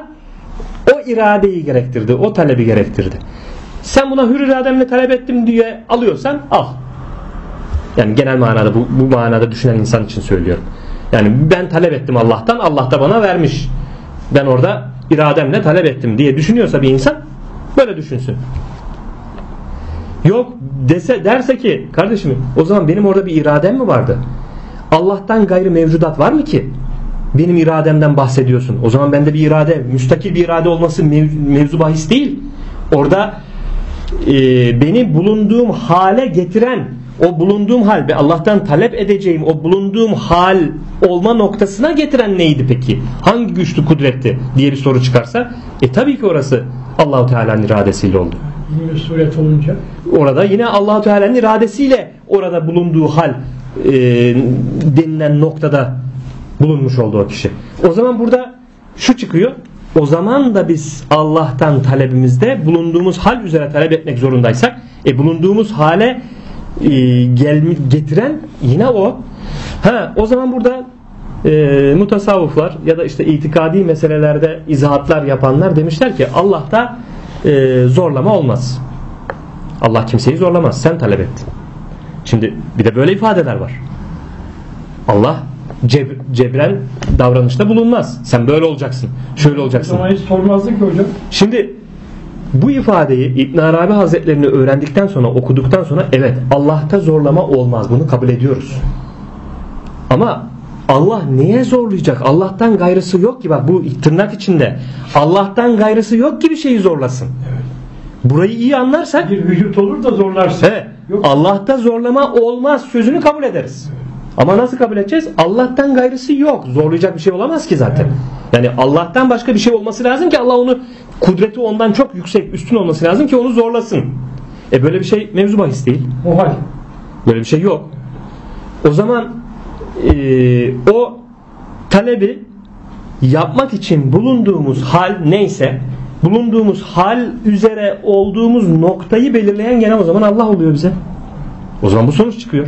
o iradeyi gerektirdi. O talebi gerektirdi. Sen buna hür irademle talep ettim diye alıyorsan al. Yani genel manada bu, bu manada düşünen insan için söylüyorum. Yani ben talep ettim Allah'tan Allah da bana vermiş. Ben orada irademle talep ettim diye düşünüyorsa bir insan böyle düşünsün. Yok dese derse ki kardeşim o zaman benim orada bir iradem mi vardı? Allah'tan gayrı mevcudat var mı ki? Benim irademden bahsediyorsun. O zaman bende bir irade, müstakil bir irade olması mev- mevzu bahis değil. Orada e, beni bulunduğum hale getiren o bulunduğum hal ve Allah'tan talep edeceğim o bulunduğum hal olma noktasına getiren neydi peki? Hangi güçlü kudretti diye bir soru çıkarsa e tabii ki orası Allahu Teala'nın iradesiyle oldu. Suret olunca Orada yine Allahu Teala'nın iradesiyle orada bulunduğu hal e, denilen noktada bulunmuş oldu o kişi. O zaman burada şu çıkıyor. O zaman da biz Allah'tan talebimizde bulunduğumuz hal üzere talep etmek zorundaysak e, bulunduğumuz hale e, gel, getiren yine o. Ha, o zaman burada e, mutasavvıflar ya da işte itikadi meselelerde izahatlar yapanlar demişler ki Allah'ta e, zorlama olmaz. Allah kimseyi zorlamaz. Sen talep ettin. Şimdi bir de böyle ifadeler var. Allah ceb- cebren davranışta bulunmaz. Sen böyle olacaksın. Şöyle olacaksın. zaman hiç sormazdık ki hocam. Şimdi bu ifadeyi İbn Arabi Hazretlerini öğrendikten sonra okuduktan sonra evet Allah'ta zorlama olmaz. Bunu kabul ediyoruz. Ama Allah neye zorlayacak? Allah'tan gayrısı yok ki bak bu tırnak içinde. Allah'tan gayrısı yok ki bir şeyi zorlasın. Burayı iyi anlarsak Bir vücut olur da zorlarsın. Yok. Allah'ta zorlama olmaz sözünü kabul ederiz. Ama nasıl kabul edeceğiz? Allah'tan gayrısı yok. Zorlayacak bir şey olamaz ki zaten. Yani Allah'tan başka bir şey olması lazım ki Allah onu kudreti ondan çok yüksek, üstün olması lazım ki onu zorlasın. E böyle bir şey mevzu bahis değil. O hal. Böyle bir şey yok. O zaman e, o talebi yapmak için bulunduğumuz hal neyse bulunduğumuz hal üzere olduğumuz noktayı belirleyen gene o zaman Allah oluyor bize. O zaman bu sonuç çıkıyor.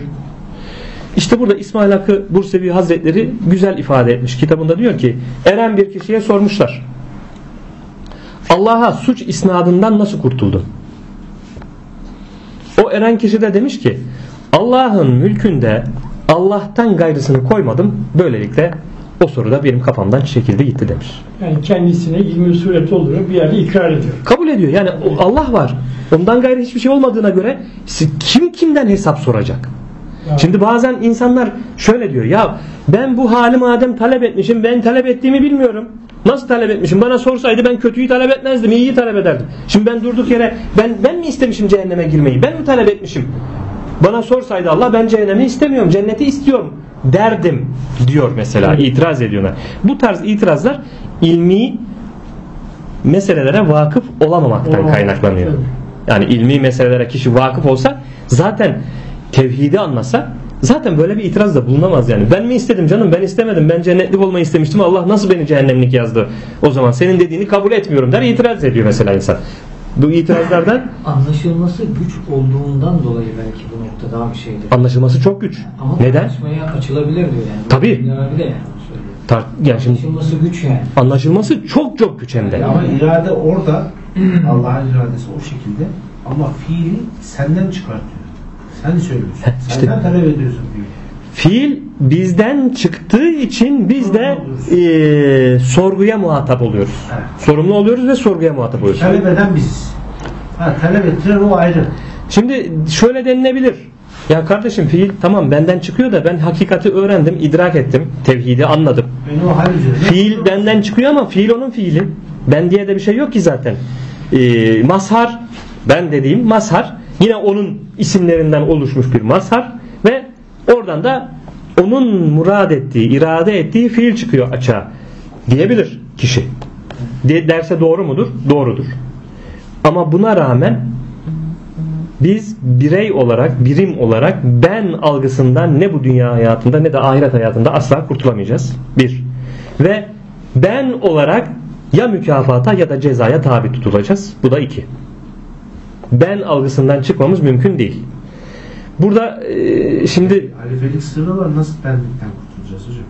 İşte burada İsmail Hakkı Bursevi Hazretleri güzel ifade etmiş. Kitabında diyor ki eren bir kişiye sormuşlar. Allah'a suç isnadından nasıl kurtuldun? O eren kişi de demiş ki Allah'ın mülkünde Allah'tan gayrısını koymadım. Böylelikle o soru da benim kafamdan çekildi gitti demiş. Yani kendisine ilmi suret olduğunu bir yerde ikrar ediyor. Kabul ediyor. Yani Allah var. Ondan gayrı hiçbir şey olmadığına göre kim kimden hesap soracak? Şimdi bazen insanlar şöyle diyor ya ben bu hali madem talep etmişim ben talep ettiğimi bilmiyorum. Nasıl talep etmişim? Bana sorsaydı ben kötüyü talep etmezdim, iyiyi talep ederdim. Şimdi ben durduk yere ben ben mi istemişim cehenneme girmeyi? Ben mi talep etmişim? Bana sorsaydı Allah ben cehennemi istemiyorum, cenneti istiyorum derdim diyor mesela. itiraz ediyorlar. Bu tarz itirazlar ilmi meselelere vakıf olamamaktan kaynaklanıyor. Yani ilmi meselelere kişi vakıf olsa zaten tevhidi anlasa zaten böyle bir itiraz da bulunamaz yani. Ben mi istedim canım ben istemedim. Ben cennetlik olmayı istemiştim. Allah nasıl beni cehennemlik yazdı? O zaman senin dediğini kabul etmiyorum der itiraz ediyor mesela insan. Bu itirazlardan Anlaşılması güç olduğundan dolayı belki bu nokta daha bir şeydir. anlaşılması çok güç. Ama Neden? açılabilir diyor yani. Tabii. Yani. Tar- yani şimdi Anlaşılması güç yani. anlaşılması çok çok güç hem de. Ama irade orada Allah'ın iradesi o şekilde ama fiili senden çıkartıyor. Sen söylüyorsun. İşte- Senden talep ediyorsun fiili. Fiil bizden çıktığı için biz de eee, sorguya muhatap oluyoruz. Evet. Sorumlu oluyoruz ve sorguya muhatap oluyoruz. Talep eden biziz. Ha, talep ettiren o ayrı. Şimdi şöyle denilebilir. Ya kardeşim fiil tamam benden çıkıyor da ben hakikati öğrendim, idrak ettim, tevhidi anladım. Beni o. Fiil benden çıkıyor ama fiil onun fiili. Ben diye de bir şey yok ki zaten. Ee, mazhar ben dediğim mazhar yine onun isimlerinden oluşmuş bir mazhar ve oradan da onun murad ettiği, irade ettiği fiil çıkıyor açığa diyebilir kişi. De, derse doğru mudur? Doğrudur. Ama buna rağmen biz birey olarak, birim olarak ben algısından ne bu dünya hayatında ne de ahiret hayatında asla kurtulamayacağız. Bir. Ve ben olarak ya mükafata ya da cezaya tabi tutulacağız. Bu da iki. Ben algısından çıkmamız mümkün değil. Burada e, şimdi Halifelik sırrı var. Nasıl benlikten kurtulacağız hocam?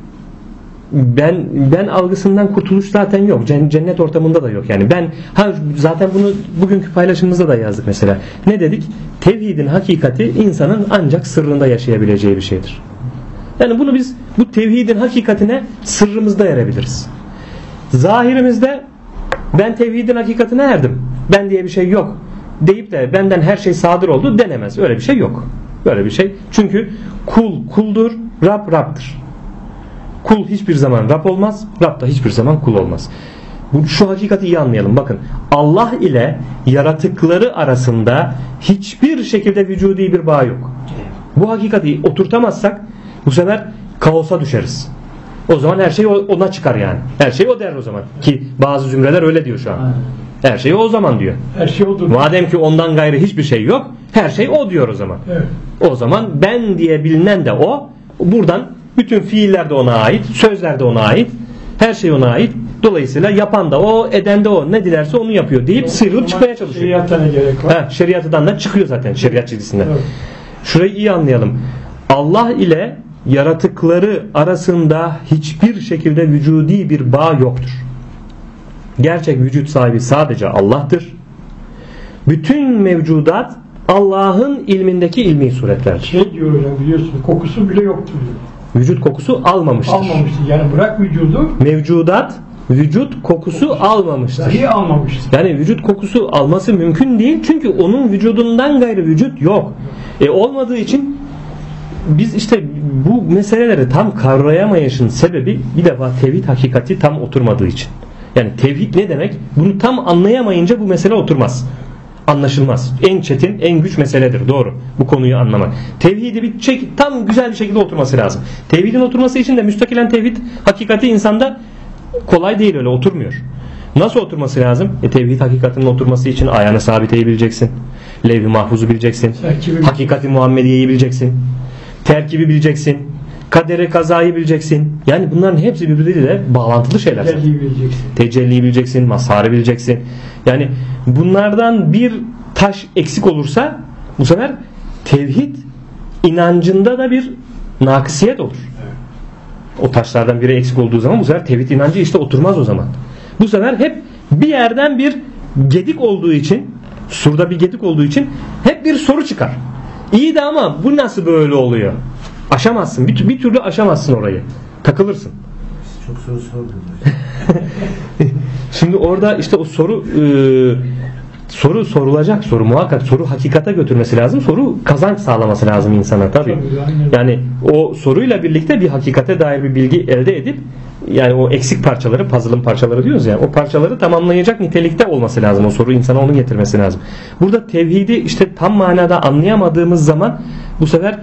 ben ben algısından kurtuluş zaten yok. Cen- Cennet ortamında da yok. Yani ben ha zaten bunu bugünkü paylaşımımızda da yazdık mesela. Ne dedik? Tevhidin hakikati insanın ancak sırrında yaşayabileceği bir şeydir. Yani bunu biz bu tevhidin hakikatine sırrımızda erebiliriz. Zahirimizde ben tevhidin hakikatine erdim. Ben diye bir şey yok. Deyip de benden her şey sadır oldu denemez. Öyle bir şey yok. Böyle bir şey. Çünkü kul kuldur, Rab Rab'dır. Kul hiçbir zaman Rab olmaz, Rab da hiçbir zaman kul olmaz. Bu şu hakikati iyi anlayalım. Bakın Allah ile yaratıkları arasında hiçbir şekilde vücudi bir bağ yok. Bu hakikati oturtamazsak bu sefer kaosa düşeriz. O zaman her şey ona çıkar yani. Her şey o der o zaman. Ki bazı zümreler öyle diyor şu an. Aynen. Her şey o zaman diyor. Her şey odur. Madem ki ondan gayrı hiçbir şey yok, her şey o diyor o zaman. Evet. O zaman ben diye bilinen de o. Buradan bütün fiiller de ona ait, sözler de ona ait, her şey ona ait. Dolayısıyla yapan da o, eden de o. Ne dilerse onu yapıyor deyip sıyrılıp çıkmaya çalışıyor. Şeriata ne gerek var? Ha, şeriatından da çıkıyor zaten şeriat çizgisinden. Evet. Şurayı iyi anlayalım. Allah ile yaratıkları arasında hiçbir şekilde vücudi bir bağ yoktur. Gerçek vücut sahibi sadece Allah'tır. Bütün mevcudat Allah'ın ilmindeki ilmi suretlerdir. Şey diyor hocam biliyorsun kokusu bile yoktur diyor. Vücut kokusu almamıştır. Almamıştır. Yani bırak vücudu Mevcudat vücut kokusu almamıştır. dahi almamıştır. Yani vücut kokusu alması mümkün değil. Çünkü onun vücudundan gayrı vücut yok. E olmadığı için biz işte bu meseleleri tam kavrayamayışın sebebi bir defa tevhid hakikati tam oturmadığı için. Yani tevhid ne demek? Bunu tam anlayamayınca bu mesele oturmaz. Anlaşılmaz. En çetin, en güç meseledir. Doğru. Bu konuyu anlamak. Tevhidi bir çek, tam güzel bir şekilde oturması lazım. Tevhidin oturması için de müstakilen tevhid hakikati insanda kolay değil öyle oturmuyor. Nasıl oturması lazım? E, tevhid hakikatinin oturması için ayağını sabiteyi bileceksin. Levh-i mahfuzu bileceksin. Terkibi- Hakikati Muhammediye'yi bileceksin. Terkibi bileceksin. Kadere kazayı bileceksin. Yani bunların hepsi birbiriyle bağlantılı şeyler. zaten. Geldiği bileceksin. Tecelliyi bileceksin, mazharı bileceksin. Yani bunlardan bir taş eksik olursa bu sefer tevhid inancında da bir nakısiyet olur. O taşlardan biri eksik olduğu zaman bu sefer tevhid inancı işte oturmaz o zaman. Bu sefer hep bir yerden bir gedik olduğu için surda bir gedik olduğu için hep bir soru çıkar. İyi de ama bu nasıl böyle oluyor? Aşamazsın. Bir, bir türlü aşamazsın orayı. Takılırsın. Çok soru hocam. Şimdi orada işte o soru e, soru sorulacak soru muhakkak soru hakikate götürmesi lazım. Soru kazanç sağlaması lazım insana tabii. Yani o soruyla birlikte bir hakikate dair bir bilgi elde edip yani o eksik parçaları, puzzle'ın parçaları diyoruz ya. O parçaları tamamlayacak nitelikte olması lazım. O soru insana onu getirmesi lazım. Burada tevhidi işte tam manada anlayamadığımız zaman bu sefer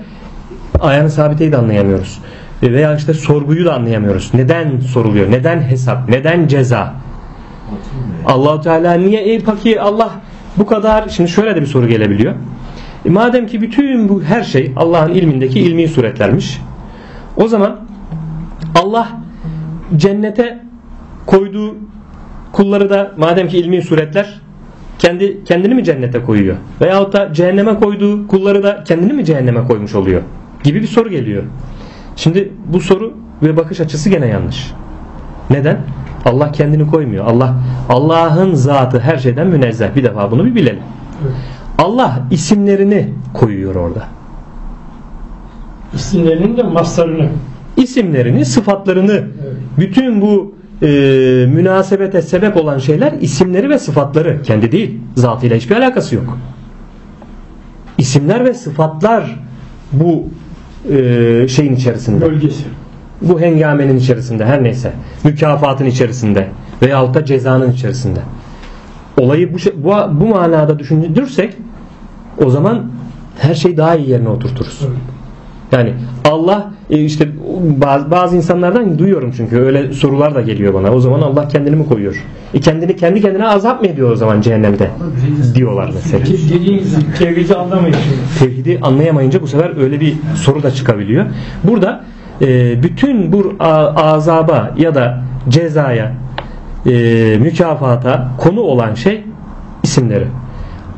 ayağını sabiteyi de anlayamıyoruz. Veya işte sorguyu da anlayamıyoruz. Neden soruluyor? Neden hesap? Neden ceza? Allahu Teala niye ey peki Allah bu kadar şimdi şöyle de bir soru gelebiliyor. E, madem ki bütün bu her şey Allah'ın ilmindeki ilmi suretlermiş. O zaman Allah cennete koyduğu kulları da madem ki ilmi suretler kendi kendini mi cennete koyuyor? Veyahut da cehenneme koyduğu kulları da kendini mi cehenneme koymuş oluyor? Gibi bir soru geliyor. Şimdi bu soru ve bakış açısı gene yanlış. Neden? Allah kendini koymuyor. Allah Allah'ın zatı her şeyden münezzeh. Bir defa bunu bir bilelim. Evet. Allah isimlerini koyuyor orada. İsimlerinin de maslarını. İsimlerini, sıfatlarını, Evet. bütün bu e, münasebete sebep olan şeyler isimleri ve sıfatları. Kendi değil. Zatıyla hiçbir alakası yok. İsimler ve sıfatlar bu e, şeyin içerisinde. Bölgesi. bu hengamenin içerisinde her neyse mükafatın içerisinde veyahut da cezanın içerisinde. Olayı bu, şey- bu, bu manada düşünürsek o zaman her şey daha iyi yerine oturturuz. Yani Allah e, işte bazı, bazı insanlardan duyuyorum çünkü öyle sorular da geliyor bana. O zaman Allah kendini mi koyuyor? E kendini kendi kendine azap mı ediyor o zaman cehennemde? Diyorlar mesela. Tevhidi anlamayın. Tevhidi anlayamayınca bu sefer öyle bir soru da çıkabiliyor. Burada e, bütün bu azaba ya da cezaya e, mükafata konu olan şey isimleri.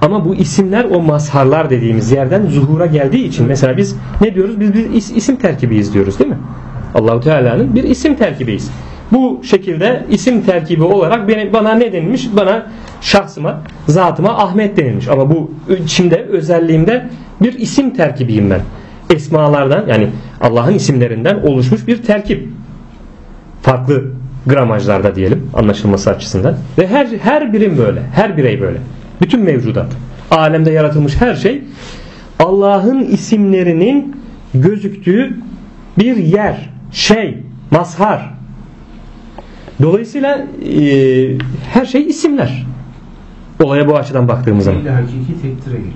Ama bu isimler o mazharlar dediğimiz yerden zuhura geldiği için mesela biz ne diyoruz? Biz bir is- isim terkibiyiz diyoruz değil mi? Allahu Teala'nın bir isim terkibiyiz. Bu şekilde isim terkibi olarak beni, bana ne denilmiş? Bana şahsıma, zatıma Ahmet denilmiş. Ama bu içimde, özelliğimde bir isim terkibiyim ben. Esmalardan yani Allah'ın isimlerinden oluşmuş bir terkip. Farklı gramajlarda diyelim anlaşılması açısından. Ve her her birim böyle. Her birey böyle. Bütün mevcudat. Alemde yaratılmış her şey Allah'ın isimlerinin gözüktüğü bir yer, şey, mazhar. Dolayısıyla e, her şey isimler. Olaya bu açıdan baktığımız zaman. Fiili hakiki tektire geliyor?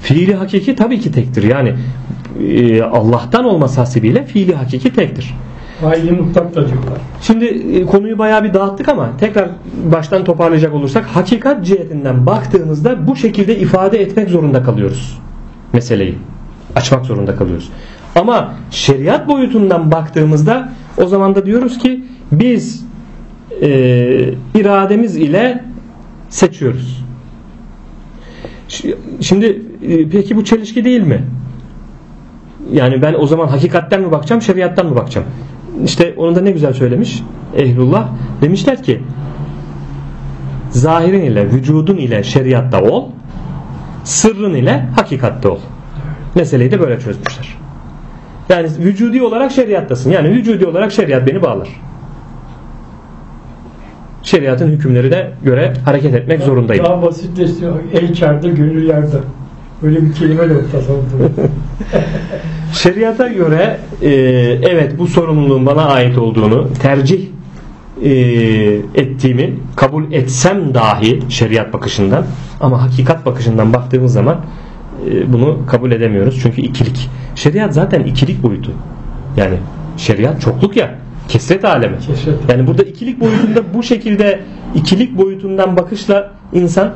Fiili hakiki tabii ki tektir. Yani e, Allah'tan olması hasebiyle fiili hakiki tektir. Aile mutlak da diyorlar. Şimdi e, konuyu bayağı bir dağıttık ama tekrar baştan toparlayacak olursak hakikat cihetinden baktığımızda bu şekilde ifade etmek zorunda kalıyoruz meseleyi. Açmak zorunda kalıyoruz. Ama şeriat boyutundan baktığımızda o zaman da diyoruz ki biz e, irademiz ile seçiyoruz. Şimdi e, peki bu çelişki değil mi? Yani ben o zaman hakikatten mi bakacağım, şeriattan mı bakacağım? İşte onu da ne güzel söylemiş Ehlullah. Demişler ki zahirin ile, vücudun ile şeriatta ol, sırrın ile hakikatte ol. Meseleyi de böyle çözmüşler. Yani vücudi olarak şeriattasın. Yani vücudi olarak şeriat beni bağlar. Şeriatın hükümlerine göre hareket etmek zorundayım. Daha basitleştiriyor. El çarda, gönül yerde. Böyle bir kelime de yok tasavvufta. Şeriata göre e, evet bu sorumluluğun bana ait olduğunu tercih e, ettiğimi kabul etsem dahi şeriat bakışından ama hakikat bakışından baktığımız zaman e, bunu kabul edemiyoruz. Çünkü ikilik. Şeriat zaten ikilik boyutu. Yani şeriat çokluk ya. Kesret alemi. Kesret. Yani burada ikilik boyutunda bu şekilde ikilik boyutundan bakışla insan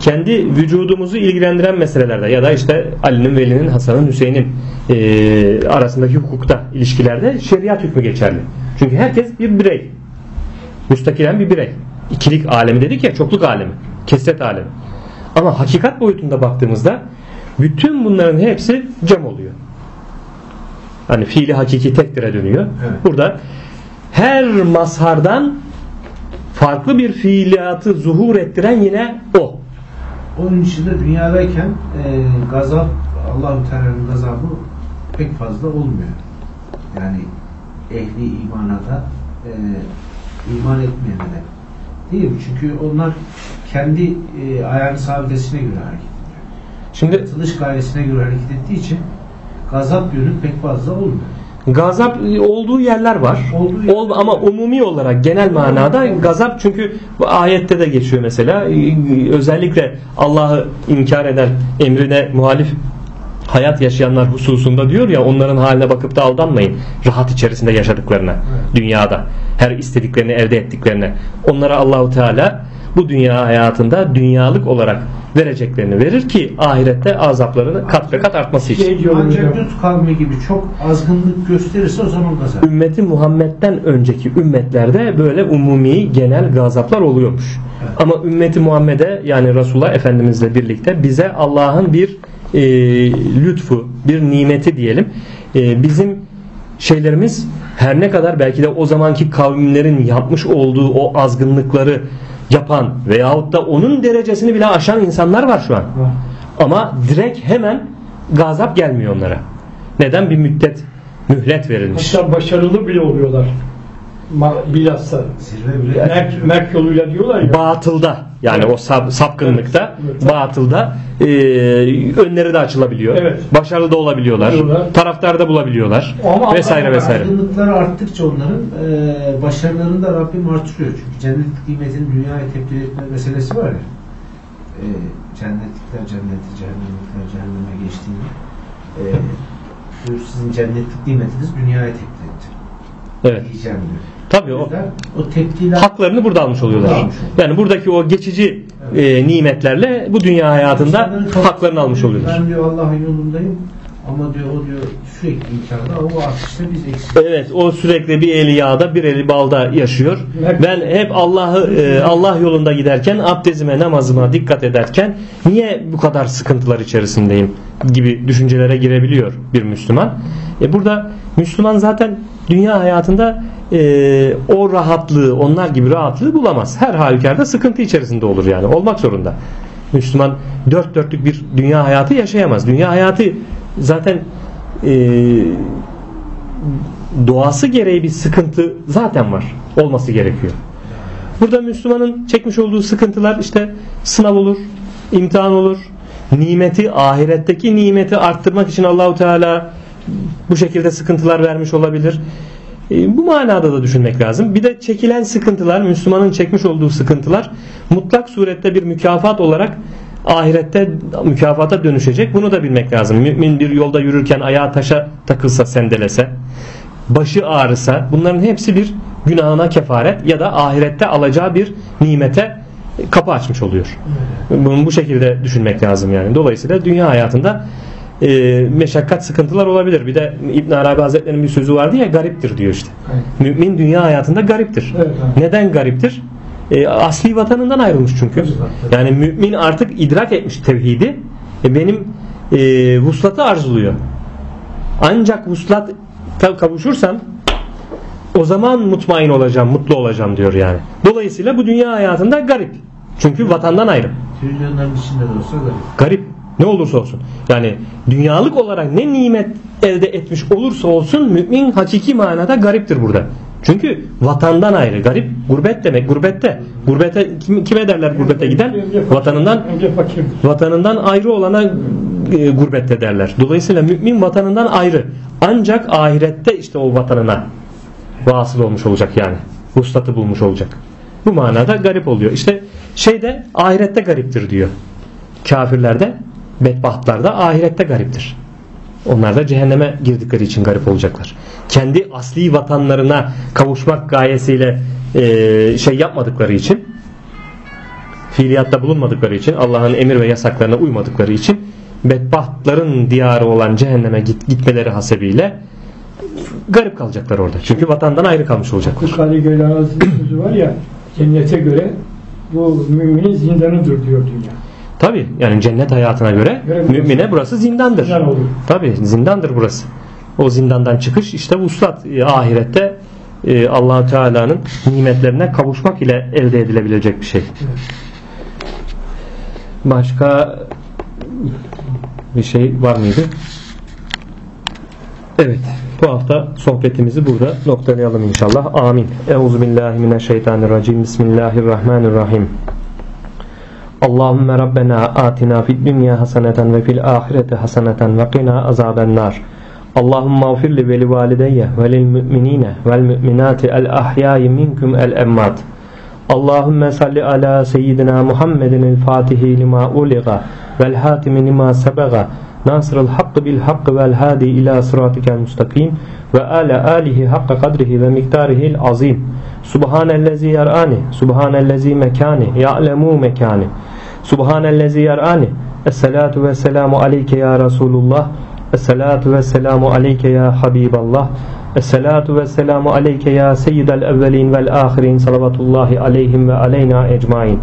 kendi vücudumuzu ilgilendiren meselelerde ya da işte Ali'nin, Veli'nin, Hasan'ın, Hüseyin'in e, arasındaki hukukta, ilişkilerde şeriat hükmü geçerli. Çünkü herkes bir birey. Müstakilen bir birey. İkilik alemi dedik ya, çokluk alemi. Kesret alemi. Ama hakikat boyutunda baktığımızda bütün bunların hepsi cam oluyor. Hani fiili hakiki tektire dönüyor. Evet. Burada her mazhardan farklı bir fiiliyatı zuhur ettiren yine o. Onun içinde dünyadayken e, gazap, Allah-u Teala'nın gazabı pek fazla olmuyor. Yani ehli imana da e, iman etmeyene de. Değil mi? Çünkü onlar kendi e, ayağını sabitesine göre hareket ediyor. Şimdi Yaratılış gayesine göre hareket ettiği için gazap yönü pek fazla olmuyor. Gazap olduğu yerler var. Olduğu Ol, ama umumi olarak genel manada gazap çünkü bu ayette de geçiyor mesela. Ee, Özellikle Allah'ı inkar eden, emrine muhalif hayat yaşayanlar hususunda diyor ya onların haline bakıp da aldanmayın. Rahat içerisinde yaşadıklarına dünyada her istediklerini elde ettiklerine. Onlara Allahu Teala bu dünya hayatında dünyalık olarak vereceklerini verir ki ahirette azaplarını kat be kat artması için. Şey Ancak. Lut kavmi gibi çok azgınlık gösterirse o zaman gazap. ümmeti Muhammed'den önceki ümmetlerde böyle umumi genel gazaplar oluyormuş. Evet. Ama ümmeti Muhammed'e yani Resulullah Efendimizle birlikte bize Allah'ın bir e, lütfu, bir nimeti diyelim. E, bizim şeylerimiz her ne kadar belki de o zamanki kavimlerin yapmış olduğu o azgınlıkları yapan veyahut da onun derecesini bile aşan insanlar var şu an. Ama direkt hemen gazap gelmiyor onlara. Neden? Bir müddet mühlet verilmiş. Hatta başarılı bile oluyorlar. Ma- bilhassa Merk, Merk yoluyla diyorlar ya. batılda yani o sap, sapkınlıkta Evet. batılda e, önleri de açılabiliyor. Evet. Başarılı da olabiliyorlar. Oluyorlar. Taraftar da bulabiliyorlar. Ama- vesaire vesaire. Aydınlıkları arttıkça onların e, başarılarını da Rabbim artırıyor. Çünkü cennet kıymetini dünyaya tebdil etme meselesi var ya. E, cennetlikler cenneti, cehennemlikler cehenneme geçtiğinde e, sizin cennetlik kıymetiniz dünyaya tebdil etti. Evet. Diyeceğim diyor. Tabii O o tepkiler haklarını burada almış oluyorlar. Almış. Yani buradaki o geçici e, nimetlerle bu dünya hayatında haklarını almış oluyorlar. Ben diyor Allah'ın yolundayım ama diyor o diyor sürekli imkanda o artışta biz eksik. Evet o sürekli bir eli yağda bir eli balda yaşıyor. Ben hep Allah'ı e, Allah yolunda giderken abdestime namazıma dikkat ederken niye bu kadar sıkıntılar içerisindeyim gibi düşüncelere girebiliyor bir Müslüman. E burada Müslüman zaten dünya hayatında e, o rahatlığı onlar gibi rahatlığı bulamaz. Her halükarda sıkıntı içerisinde olur yani olmak zorunda. Müslüman dört dörtlük bir dünya hayatı yaşayamaz. Dünya hayatı zaten e, doğası gereği bir sıkıntı zaten var. Olması gerekiyor. Burada Müslümanın çekmiş olduğu sıkıntılar işte sınav olur, imtihan olur, nimeti, ahiretteki nimeti arttırmak için Allahu Teala bu şekilde sıkıntılar vermiş olabilir. E, bu manada da düşünmek lazım. Bir de çekilen sıkıntılar, Müslümanın çekmiş olduğu sıkıntılar mutlak surette bir mükafat olarak ahirette mükafata dönüşecek. Bunu da bilmek lazım. Mümin bir yolda yürürken ayağı taşa takılsa, sendelese, başı ağrısa bunların hepsi bir günahına kefaret ya da ahirette alacağı bir nimete kapı açmış oluyor. Bunu bu şekilde düşünmek lazım yani. Dolayısıyla dünya hayatında e, meşakkat sıkıntılar olabilir. Bir de İbn Arabi Hazretleri'nin bir sözü vardı ya gariptir diyor işte. Mümin dünya hayatında gariptir. Evet, evet. Neden gariptir? E, asli vatanından ayrılmış çünkü. Yani mümin artık idrak etmiş tevhidi. E, benim e, vuslatı arzuluyor. Ancak vuslat kavuşursam o zaman mutmain olacağım, mutlu olacağım diyor yani. Dolayısıyla bu dünya hayatında garip. Çünkü vatandan ayrı. Trilyonların içinde de olsa garip. Garip. Ne olursa olsun. Yani dünyalık olarak ne nimet elde etmiş olursa olsun mümin hakiki manada gariptir burada. Çünkü vatandan ayrı. Garip gurbet demek. Gurbette. Gurbete kim, kime derler gurbete giden? Vatanından vatanından ayrı olana e, gurbette derler. Dolayısıyla mümin vatanından ayrı. Ancak ahirette işte o vatanına vasıl olmuş olacak yani. Vuslatı bulmuş olacak. Bu manada garip oluyor. İşte şeyde ahirette gariptir diyor. Kafirlerde, bedbahtlarda ahirette gariptir. Onlar da cehenneme girdikleri için garip olacaklar. Kendi asli vatanlarına kavuşmak gayesiyle e, şey yapmadıkları için fiiliyatta bulunmadıkları için Allah'ın emir ve yasaklarına uymadıkları için bedbahtların diyarı olan cehenneme git, gitmeleri hasebiyle garip kalacaklar orada. Çünkü vatandan ayrı kalmış olacaklar. Kukkali Gölazı'nın sözü var ya cennete göre bu müminin zindanıdır diyor dünya. Tabi yani cennet hayatına göre mümine burası zindandır. Zindan. Tabi zindandır burası. O zindandan çıkış işte vuslat e, ahirette e, allah Teala'nın nimetlerine kavuşmak ile elde edilebilecek bir şey. Başka bir şey var mıydı? Evet. Bu hafta sohbetimizi burada noktalayalım inşallah. Amin. Euzubillahimineşşeytanirracim. Bismillahirrahmanirrahim. Allahümme Rabbena atina fid dünya haseneten ve fil ahireti haseneten ve qina azaben nar. Allahümme ufirli ve li valideyye ve lil müminine vel müminati el ahyayi minkum el emmat. Allahümme salli ala seyyidina Muhammedin el fatihi lima uliga vel hatimi lima sebega nasırıl hakkı bil hakkı vel hadi ila sıratikel mustakim ve ala alihi hakka kadrihi ve miktarihil azim. Subhanellezi yarani, subhanellezi mekani, ya'lemu mekani. Subhanellezi yarani. Esselatu ve selamu aleyke ya Resulullah. Esselatu ve selamu aleyke ya Habiballah. Esselatu ve selamu aleyke ya seyyidel evvelin vel ahirin salavatullahi aleyhim ve aleyna ecmain.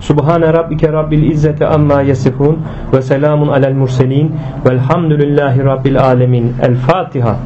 Subhane rabbike rabbil izzeti amma yasifun ve selamun alel murselin velhamdülillahi rabbil alemin. El Fatiha.